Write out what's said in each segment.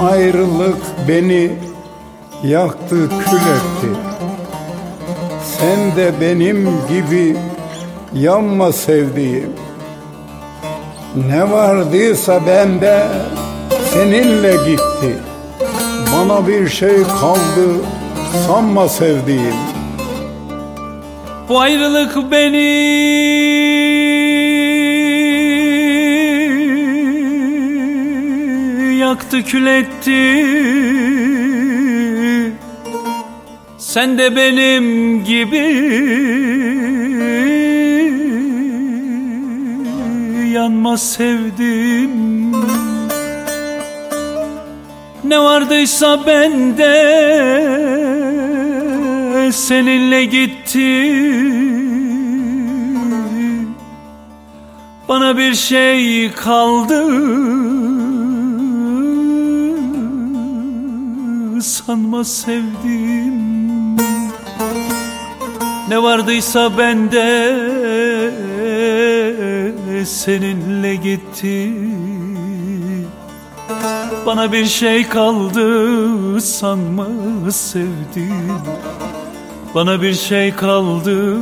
Ayrılık beni yaktı kül etti. Sen de benim gibi yanma sevdiğim. Ne vardıysa bende seninle gitti. Bana bir şey kaldı sanma sevdiğim. Bu ayrılık beni yaktı kül etti. Sen de benim gibi yanma sevdim. Ne vardıysa bende seninle gitti. Bana bir şey kaldı sanma sevdim. Ne vardıysa bende seninle gitti. Bana bir şey kaldı sanma sevdim. Bana bir şey kaldı.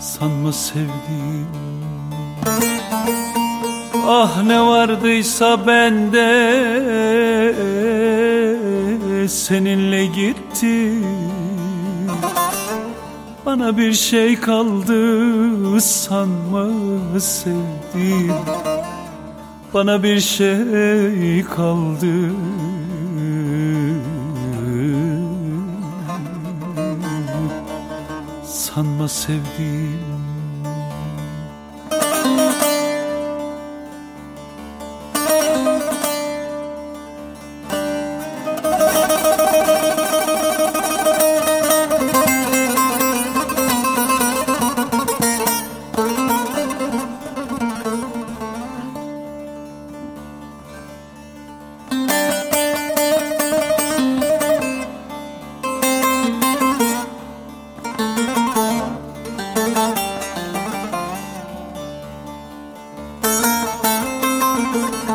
Sanma sevdim Ah ne vardıysa bende seninle gitti. Bana bir şey kaldı sanma sevdim Bana bir şey kaldı. Sanma sevdim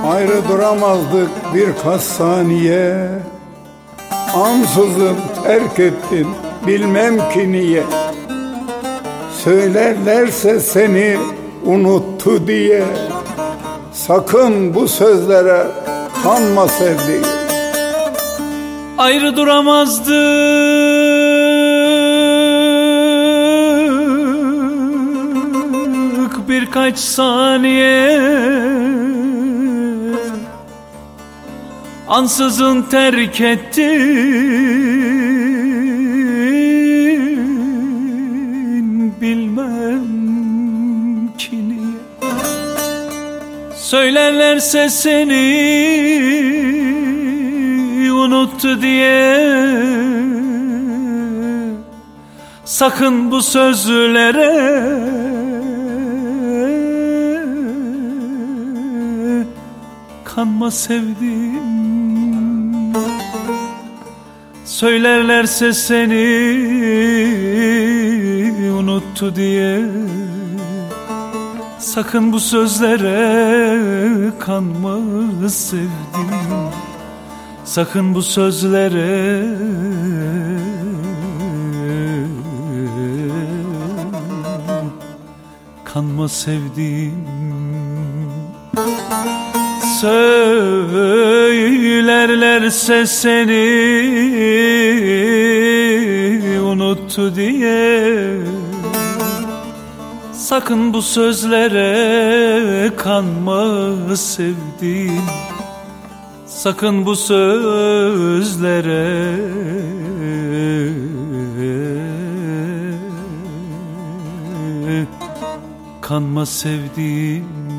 Ayrı duramazdık birkaç saniye Ansızın terk ettin bilmem ki niye. Söylerlerse seni unuttu diye. Sakın bu sözlere kanma sevdiğim. Ayrı duramazdık birkaç saniye Ansızın terk ettin Bilmem ki niye. Söylerlerse seni unuttu diye. Sakın bu sözlere kanma sevdim. Söylerlerse seni unuttu diye. Sakın bu sözlere kanma sevdim. Sakın bu sözlere kanma sevdim Söylerlerse seni unuttu diye. Sakın bu sözlere kanma sevdim Sakın bu sözlere kanma sevdim